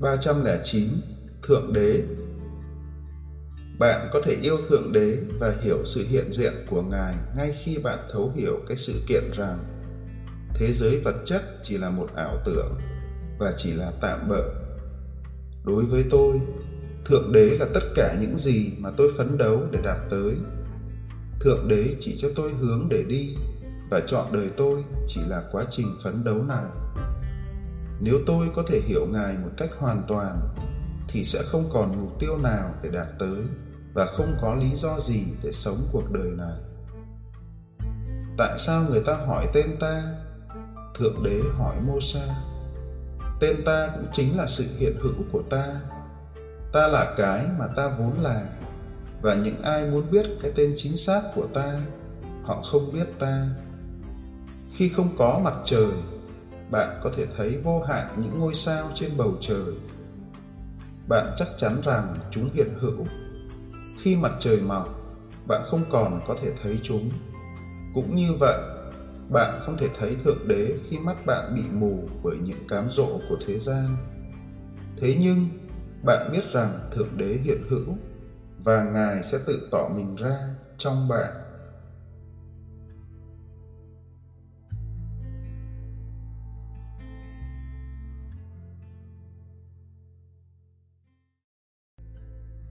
309 Thượng Đế Bạn có thể yêu Thượng Đế và hiểu sự hiện diện của Ngài ngay khi bạn thấu hiểu cái sự kiện rằng thế giới vật chất chỉ là một ảo tưởng và chỉ là tạm bợ. Đối với tôi, Thượng Đế là tất cả những gì mà tôi phấn đấu để đạt tới. Thượng Đế chỉ cho tôi hướng để đi và chọn đời tôi chỉ là quá trình phấn đấu này nếu tôi có thể hiểu ngài một cách hoàn toàn, thì sẽ không còn mục tiêu nào để đạt tới và không có lý do gì để sống cuộc đời này. Tại sao người ta hỏi tên ta? Thượng đế hỏi mô sa tên ta cũng chính là sự hiện hữu của ta. Ta là cái mà ta vốn là, và những ai muốn biết cái tên chính xác của ta, họ không biết ta. Khi không có mặt trời bạn có thể thấy vô hạn những ngôi sao trên bầu trời. Bạn chắc chắn rằng chúng hiện hữu. Khi mặt trời mọc, bạn không còn có thể thấy chúng. Cũng như vậy, bạn không thể thấy thượng đế khi mắt bạn bị mù bởi những cám dỗ của thế gian. Thế nhưng, bạn biết rằng thượng đế hiện hữu và ngài sẽ tự tỏ mình ra trong bạn.